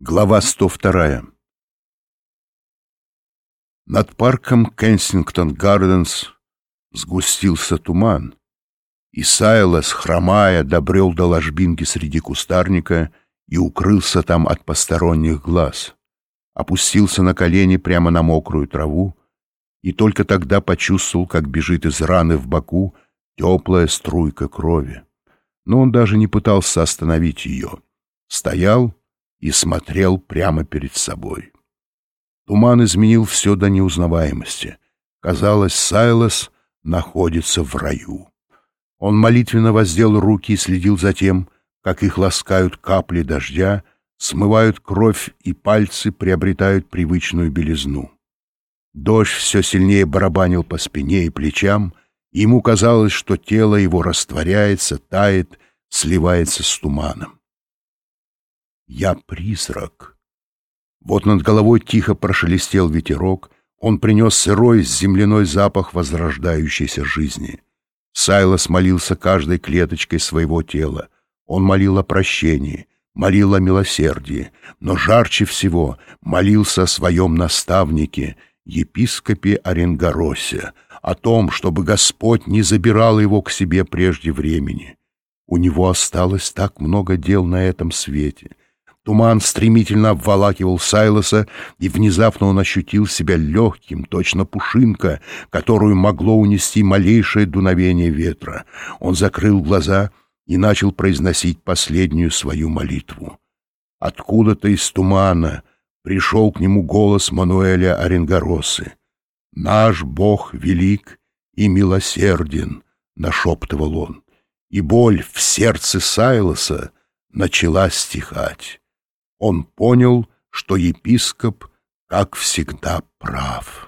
Глава 102 Над парком Кенсингтон Гарденс сгустился туман, и Сайлас, хромая, добрел до ложбинки среди кустарника и укрылся там от посторонних глаз, опустился на колени прямо на мокрую траву и только тогда почувствовал, как бежит из раны в боку теплая струйка крови. Но он даже не пытался остановить ее. Стоял и смотрел прямо перед собой. Туман изменил все до неузнаваемости. Казалось, Сайлос находится в раю. Он молитвенно воздел руки и следил за тем, как их ласкают капли дождя, смывают кровь и пальцы приобретают привычную белизну. Дождь все сильнее барабанил по спине и плечам, и ему казалось, что тело его растворяется, тает, сливается с туманом. Я призрак. Вот над головой тихо прошелестел ветерок, он принес сырой земляной запах возрождающейся жизни. Сайлос молился каждой клеточкой своего тела. Он молил о прощении, молил о милосердии, но жарче всего молился о своем наставнике, епископе Оренгоросе, о том, чтобы Господь не забирал его к себе прежде времени. У него осталось так много дел на этом свете — Туман стремительно обволакивал Сайлоса, и внезапно он ощутил себя легким, точно пушинка, которую могло унести малейшее дуновение ветра. Он закрыл глаза и начал произносить последнюю свою молитву. Откуда-то из тумана пришел к нему голос Мануэля Оренгоросы. «Наш Бог велик и милосерден», — нашептывал он, и боль в сердце Сайлоса начала стихать он понял, что епископ, как всегда, прав.